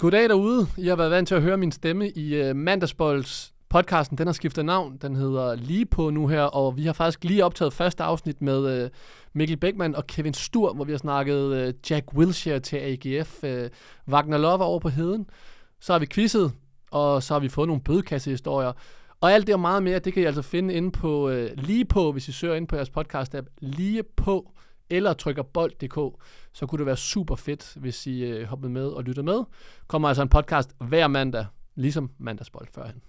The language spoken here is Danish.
Goddag derude. I har været vant til at høre min stemme i uh, Mandagsbolds podcasten. Den har skiftet navn. Den hedder Lige på nu her, og vi har faktisk lige optaget første afsnit med uh, Mikkel Beckmann og Kevin Stur, hvor vi har snakket uh, Jack Wilshere til AGF. Uh, Wagner Love over på heden. Så har vi quizzet, og så har vi fået nogle bødekassehistorier. Og alt det og meget mere, det kan I altså finde inde på uh, Lige på, hvis I søger ind på jeres podcast-app. Lige på eller trykker bold.dk, så kunne det være super fedt, hvis I øh, hoppede med og lyttede med. Kommer altså en podcast hver mandag, ligesom mandagsbold førhen.